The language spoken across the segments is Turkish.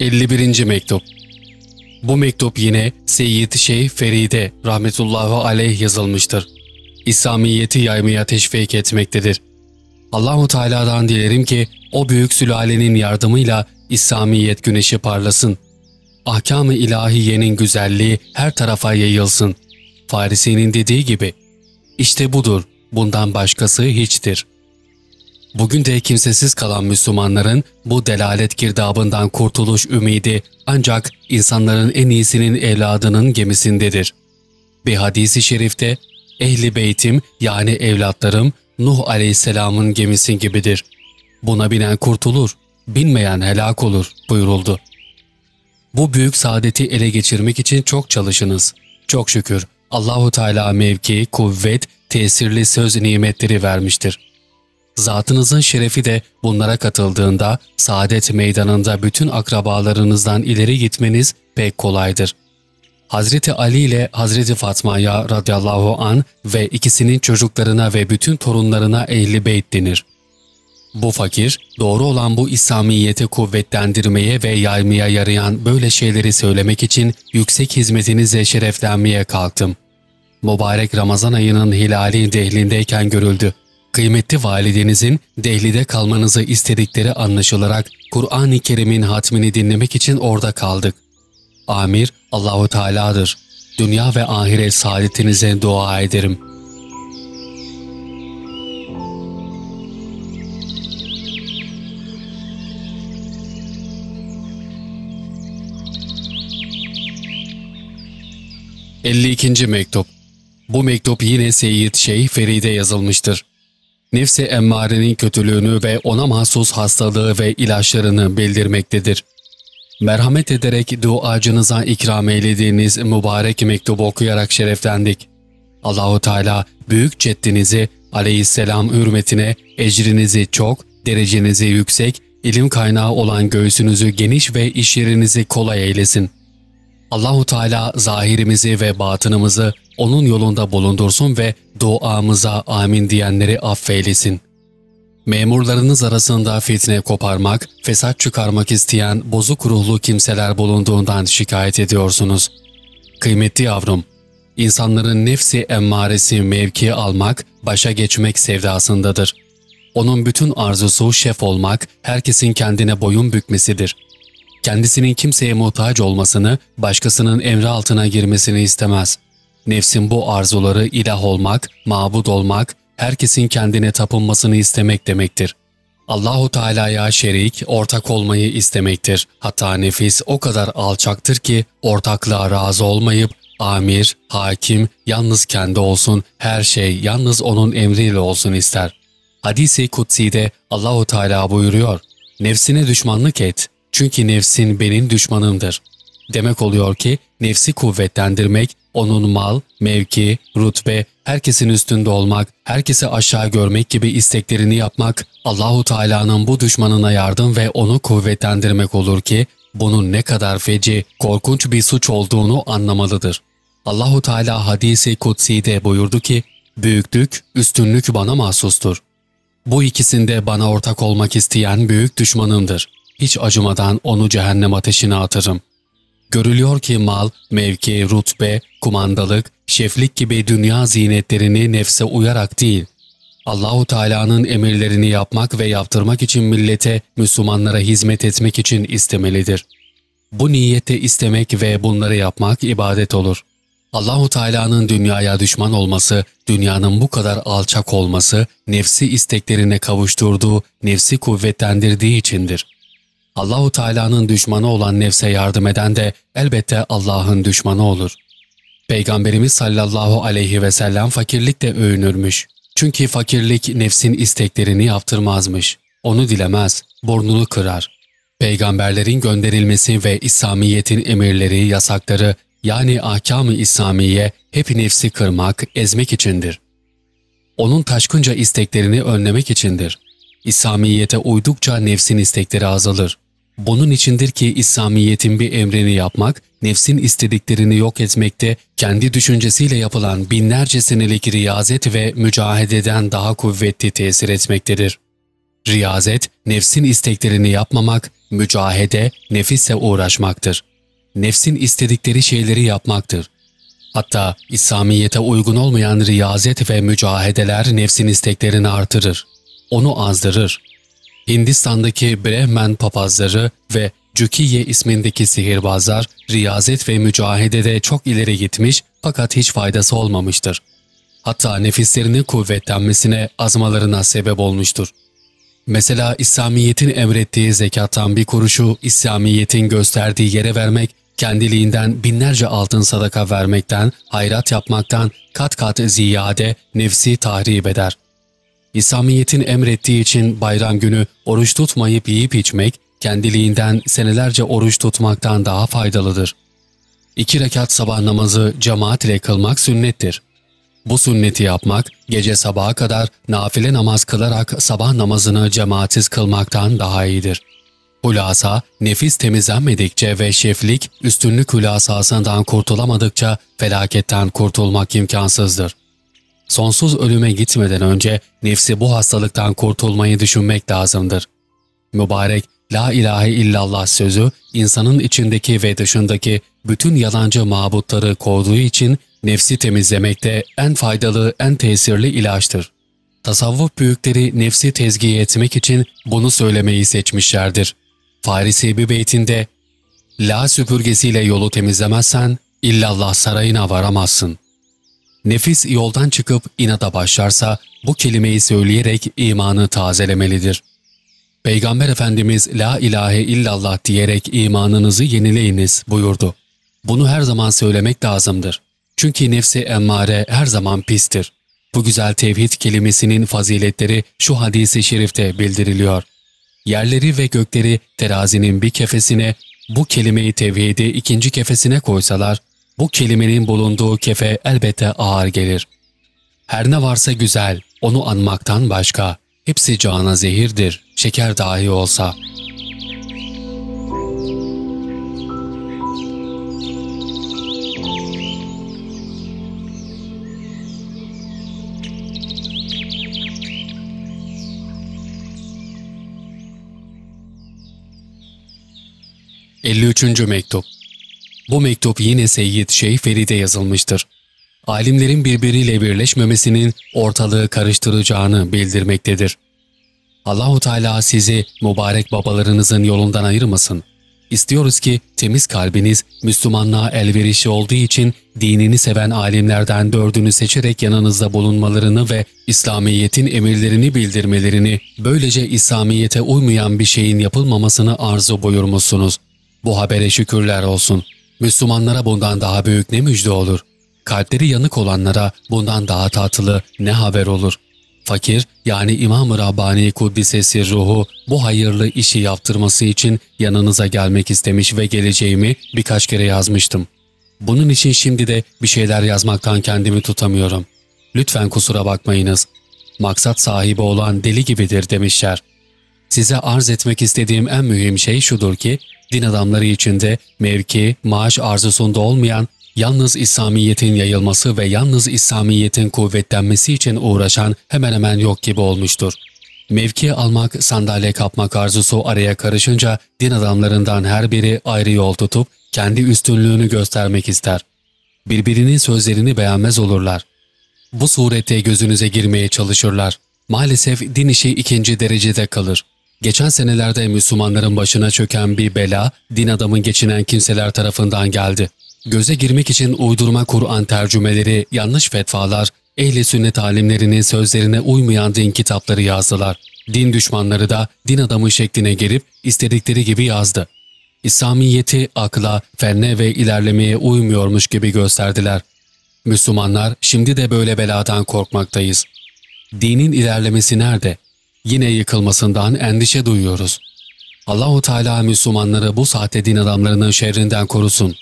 51. Mektup Bu mektup yine Seyyid Şeyh Feride rahmetullahi aleyh yazılmıştır. İslamiyeti yaymaya teşvik etmektedir. Allahu Teala'dan dilerim ki o büyük sülalenin yardımıyla İslamiyet güneşi parlasın. Ahkam-ı ilahiyenin güzelliği her tarafa yayılsın. Farisi'nin dediği gibi, işte budur, bundan başkası hiçtir.'' Bugün de kimsesiz kalan Müslümanların bu delalet girdabından kurtuluş ümidi ancak insanların en iyisinin evladının gemisindedir. Bir hadisi şerifte, ehli beytim yani evlatlarım Nuh aleyhisselamın gemisi gibidir. Buna binen kurtulur, binmeyen helak olur buyuruldu. Bu büyük saadeti ele geçirmek için çok çalışınız. Çok şükür Allahu Teala mevki, kuvvet, tesirli söz nimetleri vermiştir. Zatınızın şerefi de bunlara katıldığında saadet meydanında bütün akrabalarınızdan ileri gitmeniz pek kolaydır. Hazreti Ali ile Hazreti Fatma'ya radıyallahu an ve ikisinin çocuklarına ve bütün torunlarına ehli beyt denir. Bu fakir, doğru olan bu İslamiyeti kuvvetlendirmeye ve yaymaya yarayan böyle şeyleri söylemek için yüksek hizmetinizle şereflenmeye kalktım. Mübarek Ramazan ayının hilali dehlindeyken görüldü kıymetli validenizin Dehli'de kalmanızı istedikleri anlaşılarak Kur'an-ı Kerim'in hatmini dinlemek için orada kaldık. Amir Allahu Teala'dır. Dünya ve ahiret saadetinize dua ederim. Elli ikinci mektup Bu mektup yine Seyyid Şeyh Feride yazılmıştır nefsi emmarenin kötülüğünü ve ona mahsus hastalığı ve ilaçlarını bildirmektedir. Merhamet ederek duacınıza ikram eylediğiniz mübarek mektubu okuyarak şereflendik. Allahu Teala büyük ceddinizi aleyhisselam hürmetine ecrinizi çok, derecenizi yüksek, ilim kaynağı olan göğsünüzü geniş ve iş yerinizi kolay eylesin. Allahu Teala zahirimizi ve batınımızı onun yolunda bulundursun ve duamıza amin diyenleri affeylesin. Memurlarınız arasında fitne koparmak, fesat çıkarmak isteyen bozuk ruhlu kimseler bulunduğundan şikayet ediyorsunuz. Kıymetli yavrum, insanların nefsi emmaresi mevki almak, başa geçmek sevdasındadır. Onun bütün arzusu şef olmak, herkesin kendine boyun bükmesidir. Kendisinin kimseye muhtaç olmasını, başkasının emri altına girmesini istemez.'' Nefsin bu arzuları ilah olmak, mabud olmak, herkesin kendine tapınmasını istemek demektir. Allahu Teala'ya şerik, ortak olmayı istemektir. Hatta nefis o kadar alçaktır ki ortaklığa razı olmayıp amir, hakim, yalnız kendi olsun, her şey yalnız onun emriyle olsun ister. Hadis-i Kutsi'de Allahu Teala buyuruyor: Nefsine düşmanlık et çünkü nefsin benim düşmanımdır. Demek oluyor ki nefsi kuvvetlendirmek, onun mal, mevki, rutbe, herkesin üstünde olmak, herkesi aşağı görmek gibi isteklerini yapmak, Allahu Teala'nın bu düşmanına yardım ve onu kuvvetlendirmek olur ki, bunun ne kadar feci, korkunç bir suç olduğunu anlamalıdır. Allahu Teala hadisi kutsi'de buyurdu ki, büyüklük, üstünlük bana mahsustur. Bu ikisinde bana ortak olmak isteyen büyük düşmanımdır. Hiç acımadan onu cehennem ateşine atarım. Görülüyor ki mal, mevki, rutbe, kumandalık, şeflik gibi dünya zinetlerini nefse uyarak değil, Allahu Teala'nın emirlerini yapmak ve yaptırmak için millete, Müslümanlara hizmet etmek için istemelidir. Bu niyette istemek ve bunları yapmak ibadet olur. Allahu Teala'nın dünyaya düşman olması, dünyanın bu kadar alçak olması, nefsi isteklerine kavuşturduğu, nefsi kuvvetlendirdiği içindir. Allahu Teala'nın düşmanı olan nefse yardım eden de elbette Allah'ın düşmanı olur. Peygamberimiz sallallahu aleyhi ve sellem fakirlikle övünürmüş. Çünkü fakirlik nefsin isteklerini yaptırmazmış. Onu dilemez, burnunu kırar. Peygamberlerin gönderilmesi ve İslamiyet'in emirleri, yasakları yani ahkam-ı İslamiye hep nefsi kırmak, ezmek içindir. Onun taşkınca isteklerini önlemek içindir. İslamiyete uydukça nefsin istekleri azalır. Bunun içindir ki İslamiyet'in bir emrini yapmak, nefsin istediklerini yok etmekte, kendi düşüncesiyle yapılan binlerce senelik riyazet ve mücahededen daha kuvvetli tesir etmektedir. Riyazet, nefsin isteklerini yapmamak, mücahede, nefisse uğraşmaktır. Nefsin istedikleri şeyleri yapmaktır. Hatta İslamiyete uygun olmayan riyazet ve mücahedeler nefsin isteklerini artırır. Onu azdırır. Hindistan'daki Brehmen papazları ve Cükiye ismindeki sihirbazlar riyazet ve mücahedede çok ileri gitmiş fakat hiç faydası olmamıştır. Hatta nefislerinin kuvvetlenmesine azmalarına sebep olmuştur. Mesela İslamiyet'in emrettiği zekattan bir kuruşu İslamiyet'in gösterdiği yere vermek, kendiliğinden binlerce altın sadaka vermekten, hayrat yapmaktan kat kat ziyade nefsi tahrip eder. İslamiyet'in emrettiği için bayram günü oruç tutmayıp yiyip içmek, kendiliğinden senelerce oruç tutmaktan daha faydalıdır. İki rekat sabah namazı cemaat ile kılmak sünnettir. Bu sünneti yapmak, gece sabaha kadar nafile namaz kılarak sabah namazını cemaatsiz kılmaktan daha iyidir. Hulasa, nefis temizlenmedikçe ve şeflik, üstünlük hulasasından kurtulamadıkça felaketten kurtulmak imkansızdır. Sonsuz ölüme gitmeden önce nefsi bu hastalıktan kurtulmayı düşünmek lazımdır. Mübarek La ilahe illallah sözü insanın içindeki ve dışındaki bütün yalancı mabutları kovduğu için nefsi temizlemekte en faydalı, en tesirli ilaçtır. Tasavvuf büyükleri nefsi tezgiye etmek için bunu söylemeyi seçmişlerdir. Farisi bir beytinde, La süpürgesiyle yolu temizlemezsen illallah sarayına varamazsın. Nefis yoldan çıkıp inada başlarsa bu kelimeyi söyleyerek imanı tazelemelidir. Peygamber Efendimiz La ilahe illallah diyerek imanınızı yenileyiniz buyurdu. Bunu her zaman söylemek lazımdır. Çünkü nefsi emmare her zaman pistir. Bu güzel tevhid kelimesinin faziletleri şu hadisi şerifte bildiriliyor. Yerleri ve gökleri terazinin bir kefesine, bu kelimeyi tevhidi ikinci kefesine koysalar, bu kelimenin bulunduğu kefe elbette ağır gelir. Her ne varsa güzel, onu anmaktan başka, hepsi cana zehirdir, şeker dahi olsa.'' 53. Mektup Bu mektup yine Seyyid Şeyh Ferid'e yazılmıştır. Alimlerin birbiriyle birleşmemesinin ortalığı karıştıracağını bildirmektedir. Allahu Teala sizi mübarek babalarınızın yolundan ayırmasın. İstiyoruz ki temiz kalbiniz Müslümanlığa elverişli olduğu için dinini seven alimlerden dördünü seçerek yanınızda bulunmalarını ve İslamiyet'in emirlerini bildirmelerini, böylece İslamiyet'e uymayan bir şeyin yapılmamasını arzu buyurmuşsunuz. Bu habere şükürler olsun. Müslümanlara bundan daha büyük ne müjde olur? Kalpleri yanık olanlara bundan daha tatlı ne haber olur? Fakir yani İmam-ı Rabbani Kuddisesi ruhu bu hayırlı işi yaptırması için yanınıza gelmek istemiş ve geleceğimi birkaç kere yazmıştım. Bunun için şimdi de bir şeyler yazmaktan kendimi tutamıyorum. Lütfen kusura bakmayınız. Maksat sahibi olan deli gibidir demişler. Size arz etmek istediğim en mühim şey şudur ki, din adamları içinde mevki, maaş arzusunda olmayan, yalnız İslamiyet'in yayılması ve yalnız İslamiyet'in kuvvetlenmesi için uğraşan hemen hemen yok gibi olmuştur. Mevki almak, sandalye kapmak arzusu araya karışınca din adamlarından her biri ayrı yol tutup kendi üstünlüğünü göstermek ister. Birbirinin sözlerini beğenmez olurlar. Bu surette gözünüze girmeye çalışırlar. Maalesef din işi ikinci derecede kalır. Geçen senelerde Müslümanların başına çöken bir bela, din adamın geçinen kimseler tarafından geldi. Göze girmek için uydurma Kur'an tercümeleri, yanlış fetvalar, ehli sünnet alimlerinin sözlerine uymayan din kitapları yazdılar. Din düşmanları da din adamı şekline girip istedikleri gibi yazdı. İslamiyeti akla, fenne ve ilerlemeye uymuyormuş gibi gösterdiler. Müslümanlar şimdi de böyle beladan korkmaktayız. Dinin ilerlemesi nerede? Yine yıkılmasından endişe duyuyoruz. Allahu Teala Müslümanları bu sahte din adamlarının şerrinden korusun.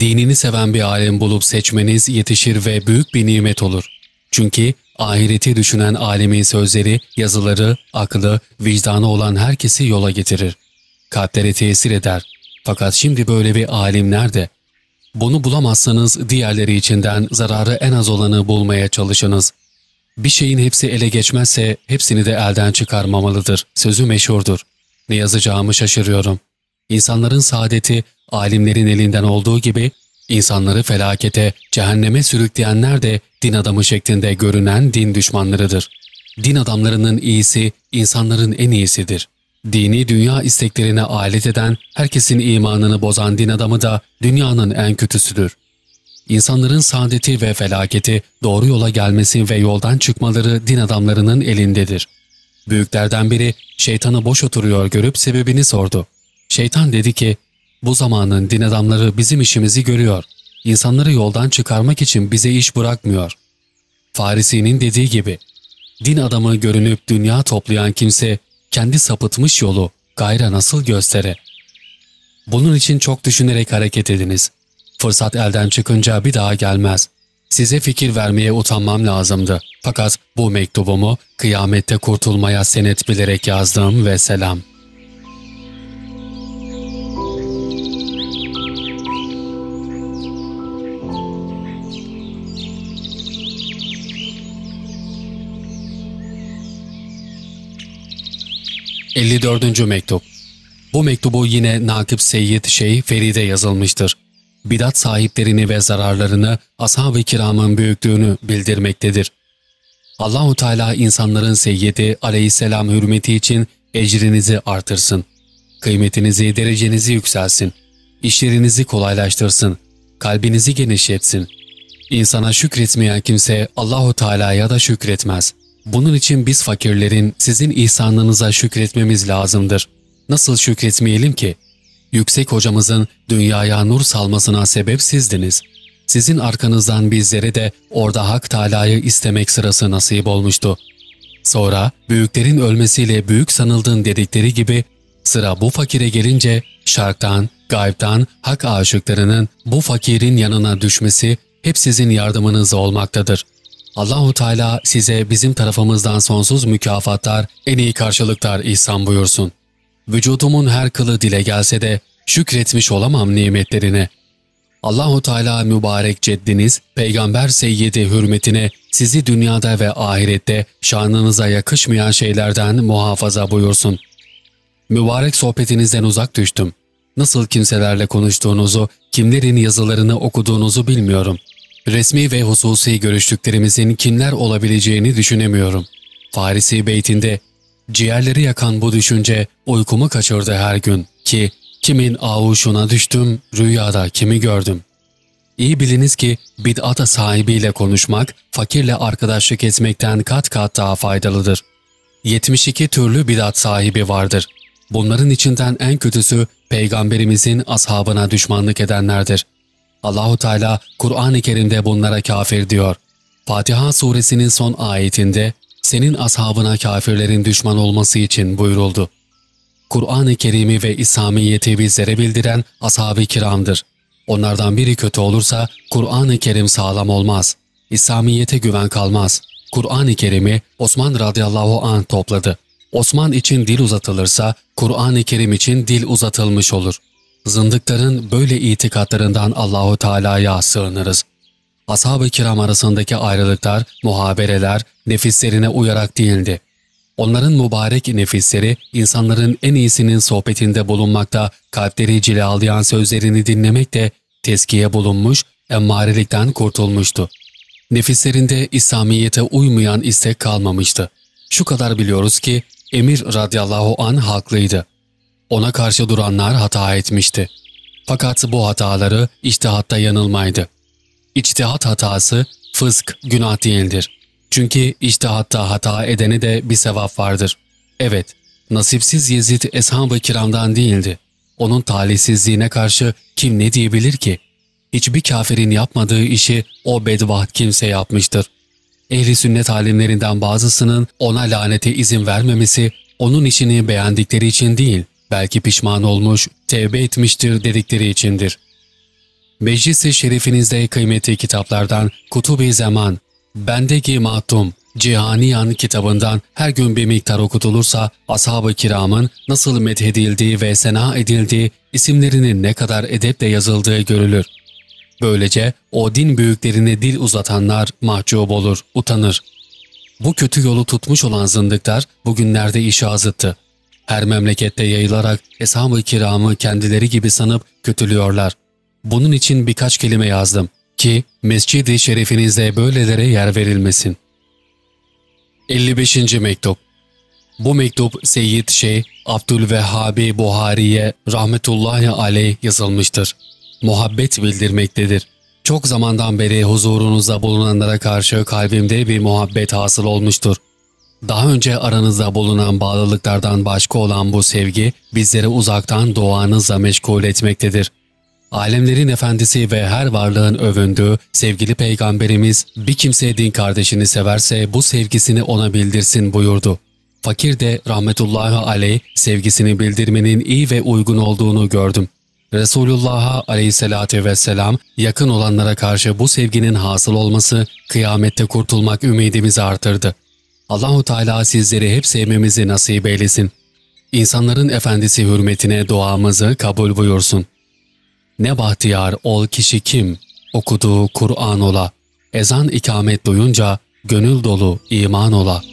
Dinini seven bir alim bulup seçmeniz yetişir ve büyük bir nimet olur. Çünkü ahireti düşünen alimin sözleri, yazıları, aklı, vicdanı olan herkesi yola getirir. Kalplere tesir eder. Fakat şimdi böyle bir alim nerede? Bunu bulamazsanız diğerleri içinden zararı en az olanı bulmaya çalışınız. Bir şeyin hepsi ele geçmezse hepsini de elden çıkarmamalıdır. Sözü meşhurdur. Ne yazacağımı şaşırıyorum. İnsanların saadeti alimlerin elinden olduğu gibi insanları felakete, cehenneme sürükleyenler de din adamı şeklinde görünen din düşmanlarıdır. Din adamlarının iyisi insanların en iyisidir. Dini dünya isteklerine alet eden, herkesin imanını bozan din adamı da dünyanın en kötüsüdür. İnsanların saadeti ve felaketi, doğru yola gelmesi ve yoldan çıkmaları din adamlarının elindedir. Büyüklerden biri şeytanı boş oturuyor görüp sebebini sordu. Şeytan dedi ki, bu zamanın din adamları bizim işimizi görüyor. İnsanları yoldan çıkarmak için bize iş bırakmıyor. Farisi'nin dediği gibi, din adamı görünüp dünya toplayan kimse kendi sapıtmış yolu gayra nasıl göstere? Bunun için çok düşünerek hareket ediniz. Fırsat elden çıkınca bir daha gelmez. Size fikir vermeye utanmam lazımdı. Fakat bu mektubumu kıyamette kurtulmaya senet bilerek yazdım ve selam. ...54. mektup. Bu mektubu yine Nakip Seyyid Şeyh Feride yazılmıştır bidat sahiplerini ve zararlarını, ashab-ı kiramın büyüklüğünü bildirmektedir. Allahu Teala insanların seyyidi aleyhisselam hürmeti için ecrinizi artırsın. Kıymetinizi, derecenizi yükselsin. İşlerinizi kolaylaştırsın. Kalbinizi genişletsin. İnsana şükretmeyen kimse Allahu Teala'ya da şükretmez. Bunun için biz fakirlerin sizin ihsanınıza şükretmemiz lazımdır. Nasıl şükretmeyelim ki? Yüksek hocamızın dünyaya nur salmasına sebep sizdiniz. Sizin arkanızdan bizlere de orada Hak Teala'yı istemek sırası nasip olmuştu. Sonra büyüklerin ölmesiyle büyük sanıldın dedikleri gibi sıra bu fakire gelince şarktan, gaybtan hak aşıklarının bu fakirin yanına düşmesi hep sizin yardımınız olmaktadır. Allahu Teala size bizim tarafımızdan sonsuz mükafatlar, en iyi karşılıklar ihsan buyursun. Vücudumun her kılı dile gelse de şükretmiş olamam nimetlerine. Allahu Teala mübarek ceddiniz, Peygamber Seyyidi hürmetine sizi dünyada ve ahirette şanınıza yakışmayan şeylerden muhafaza buyursun. Mübarek sohbetinizden uzak düştüm. Nasıl kimselerle konuştuğunuzu, kimlerin yazılarını okuduğunuzu bilmiyorum. Resmi ve hususi görüştüklerimizin kimler olabileceğini düşünemiyorum. Farisi beytinde Ciğerleri yakan bu düşünce uykumu kaçırdı her gün ki kimin avuşuna düştüm, rüyada kimi gördüm. İyi biliniz ki bid'ata sahibiyle konuşmak, fakirle arkadaşlık etmekten kat kat daha faydalıdır. 72 türlü bid'at sahibi vardır. Bunların içinden en kötüsü peygamberimizin ashabına düşmanlık edenlerdir. Allahu Teala Kur'an-ı Kerim'de bunlara kafir diyor. Fatiha suresinin son ayetinde senin ashabına kafirlerin düşman olması için buyuruldu. Kur'an-ı Kerim'i ve İslamiyet'i bizlere bildiren ashab-ı kiramdır. Onlardan biri kötü olursa Kur'an-ı Kerim sağlam olmaz. İslamiyete güven kalmaz. Kur'an-ı Kerim'i Osman radıyallahu an topladı. Osman için dil uzatılırsa Kur'an-ı Kerim için dil uzatılmış olur. Zındıkların böyle itikatlarından Allahu Teala'ya sığınırız. Ashab-ı kiram arasındaki ayrılıklar, muhabereler nefislerine uyarak değildi. Onların mübarek nefisleri insanların en iyisinin sohbetinde bulunmakta, kalpleri cilalayan sözlerini dinlemekte teskiye bulunmuş, emmarelikten kurtulmuştu. Nefislerinde İslamiyete uymayan istek kalmamıştı. Şu kadar biliyoruz ki Emir radıyallahu an haklıydı. Ona karşı duranlar hata etmişti. Fakat bu hataları iştihatta yanılmaydı. İçtihat hatası fısk, günah değildir. Çünkü içtihatta hata edene de bir sevap vardır. Evet, nasipsiz Yezid Eshab-ı Kiram'dan değildi. Onun talihsizliğine karşı kim ne diyebilir ki? Hiçbir kafirin yapmadığı işi o bedbaht kimse yapmıştır. Ehli sünnet alimlerinden bazısının ona lanete izin vermemesi, onun işini beğendikleri için değil, belki pişman olmuş, tevbe etmiştir dedikleri içindir. Meclis-i Şerifinizde kıymetli kitaplardan Kutubi Zaman, Bendeki Matum, Cihaniyan kitabından her gün bir miktar okutulursa ashab-ı kiramın nasıl methedildiği ve sena edildiği, isimlerinin ne kadar edeple yazıldığı görülür. Böylece o din büyüklerine dil uzatanlar mahcup olur, utanır. Bu kötü yolu tutmuş olan zındıklar bugünlerde işi azıttı. Her memlekette yayılarak eshab-ı kiramı kendileri gibi sanıp kötülüyorlar. Bunun için birkaç kelime yazdım ki mescid-i şerifinizde böylelere yer verilmesin. 55. Mektup Bu mektup Seyyid Şeyh Abdülvehhabi Buhari'ye rahmetullahi aleyh yazılmıştır. Muhabbet bildirmektedir. Çok zamandan beri huzurunuzda bulunanlara karşı kalbimde bir muhabbet hasıl olmuştur. Daha önce aranızda bulunan bağlılıklardan başka olan bu sevgi bizleri uzaktan doğanızla meşgul etmektedir. Alemlerin efendisi ve her varlığın övündüğü sevgili peygamberimiz bir kimse din kardeşini severse bu sevgisini ona bildirsin buyurdu. Fakir de rahmetullahi aleyh sevgisini bildirmenin iyi ve uygun olduğunu gördüm. Resulullah'a aleyhissalatü vesselam yakın olanlara karşı bu sevginin hasıl olması kıyamette kurtulmak ümidimizi artırdı. Allahu Teala sizleri hep sevmemizi nasip eylesin. İnsanların efendisi hürmetine duamızı kabul buyursun. Ne bahtiyar ol kişi kim? Okuduğu Kur'an ola. Ezan ikamet duyunca gönül dolu iman ola.''